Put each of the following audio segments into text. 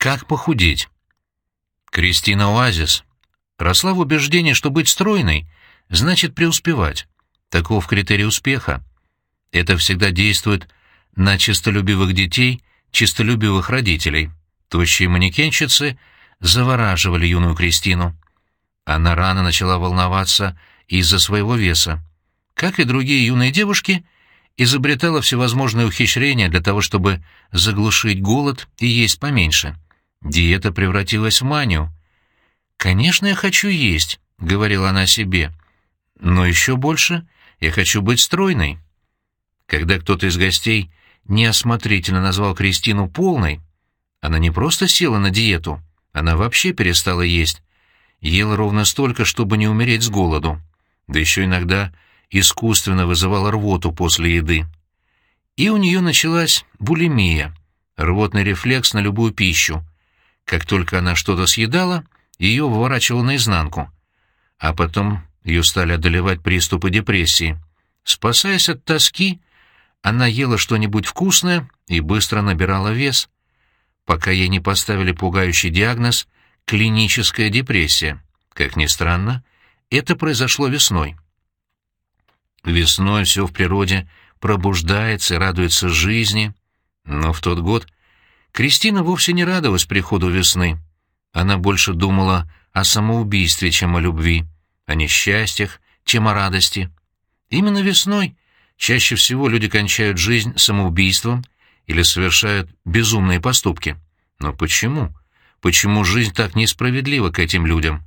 Как похудеть? Кристина Оазис росла в убеждении, что быть стройной значит преуспевать. Таков критерий успеха. Это всегда действует на чистолюбивых детей, чистолюбивых родителей. Тощие манекенщицы завораживали юную Кристину. Она рано начала волноваться из-за своего веса. Как и другие юные девушки, изобретала всевозможные ухищрения для того, чтобы заглушить голод и есть поменьше. Диета превратилась в манию. «Конечно, я хочу есть», — говорила она себе. «Но еще больше я хочу быть стройной». Когда кто-то из гостей неосмотрительно назвал Кристину полной, она не просто села на диету, она вообще перестала есть. Ела ровно столько, чтобы не умереть с голоду. Да еще иногда искусственно вызывала рвоту после еды. И у нее началась булимия, рвотный рефлекс на любую пищу. Как только она что-то съедала, ее выворачивало наизнанку. А потом ее стали одолевать приступы депрессии. Спасаясь от тоски, она ела что-нибудь вкусное и быстро набирала вес, пока ей не поставили пугающий диагноз «клиническая депрессия». Как ни странно, это произошло весной. Весной все в природе пробуждается и радуется жизни. Но в тот год Кристина вовсе не радовалась приходу весны. Она больше думала о самоубийстве, чем о любви, о несчастьях, чем о радости. Именно весной чаще всего люди кончают жизнь самоубийством или совершают безумные поступки. Но почему? Почему жизнь так несправедлива к этим людям?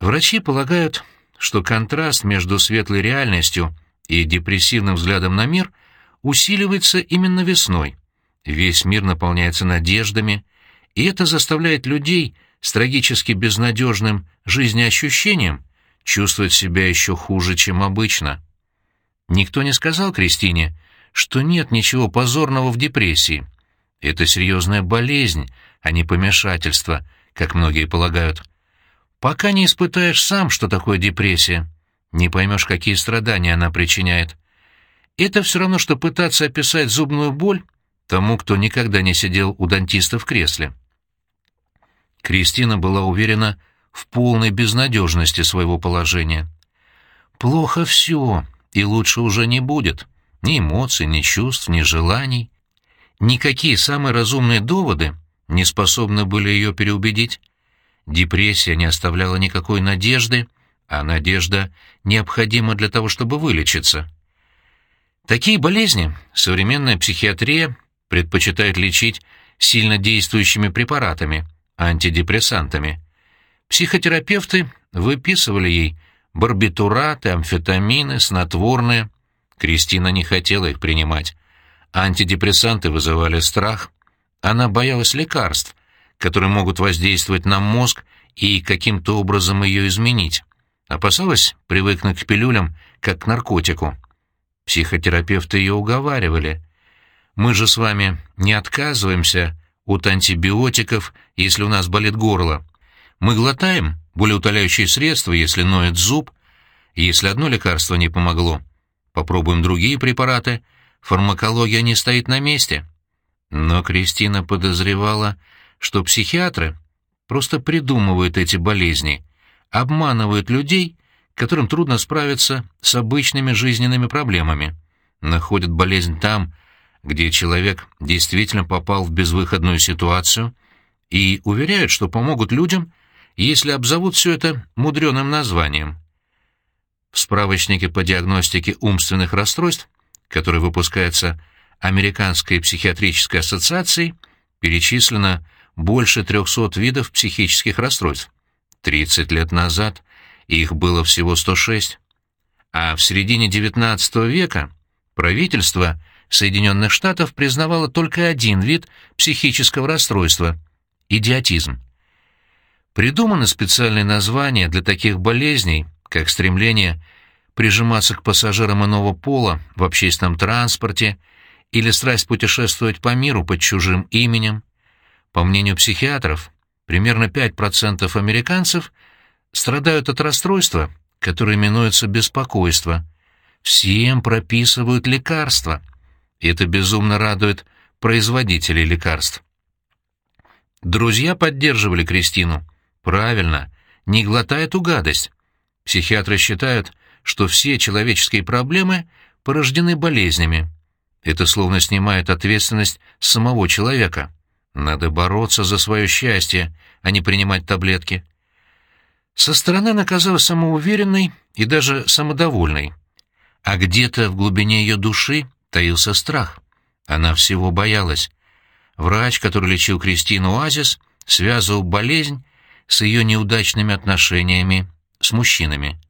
Врачи полагают, что контраст между светлой реальностью и депрессивным взглядом на мир усиливается именно весной. Весь мир наполняется надеждами, и это заставляет людей с трагически безнадежным жизнеощущением чувствовать себя еще хуже, чем обычно. Никто не сказал Кристине, что нет ничего позорного в депрессии. Это серьезная болезнь, а не помешательство, как многие полагают. Пока не испытаешь сам, что такое депрессия, не поймешь, какие страдания она причиняет. Это все равно, что пытаться описать зубную боль тому, кто никогда не сидел у дантиста в кресле. Кристина была уверена в полной безнадежности своего положения. «Плохо все, и лучше уже не будет. Ни эмоций, ни чувств, ни желаний. Никакие самые разумные доводы не способны были ее переубедить. Депрессия не оставляла никакой надежды, а надежда необходима для того, чтобы вылечиться. Такие болезни современная психиатрия предпочитает лечить сильно действующими препаратами, антидепрессантами. Психотерапевты выписывали ей барбитураты, амфетамины, снотворные. Кристина не хотела их принимать. Антидепрессанты вызывали страх. Она боялась лекарств, которые могут воздействовать на мозг и каким-то образом ее изменить. Опасалась привыкнуть к пилюлям, как к наркотику. Психотерапевты ее уговаривали. «Мы же с вами не отказываемся от антибиотиков, если у нас болит горло. Мы глотаем болеутоляющие средства, если ноет зуб. Если одно лекарство не помогло, попробуем другие препараты. Фармакология не стоит на месте». Но Кристина подозревала, что психиатры просто придумывают эти болезни, обманывают людей, которым трудно справиться с обычными жизненными проблемами, находят болезнь там, где человек действительно попал в безвыходную ситуацию, и уверяют, что помогут людям, если обзовут все это мудреным названием. В справочнике по диагностике умственных расстройств, который выпускается Американской психиатрической ассоциацией, перечислено больше 300 видов психических расстройств. 30 лет назад их было всего 106. А в середине XIX века правительство Соединенных Штатов признавало только один вид психического расстройства – идиотизм. Придуманы специальные названия для таких болезней, как стремление прижиматься к пассажирам иного пола в общественном транспорте или страсть путешествовать по миру под чужим именем, по мнению психиатров, примерно 5% американцев страдают от расстройства, которое именуется беспокойство. Всем прописывают лекарства. И это безумно радует производителей лекарств. Друзья поддерживали Кристину. Правильно, не глотай эту гадость. Психиатры считают, что все человеческие проблемы порождены болезнями. Это словно снимает ответственность самого человека. Надо бороться за свое счастье, а не принимать таблетки. Со стороны она казалась самоуверенной и даже самодовольной. А где-то в глубине ее души таился страх. Она всего боялась. Врач, который лечил Кристину Оазис, связывал болезнь с ее неудачными отношениями с мужчинами.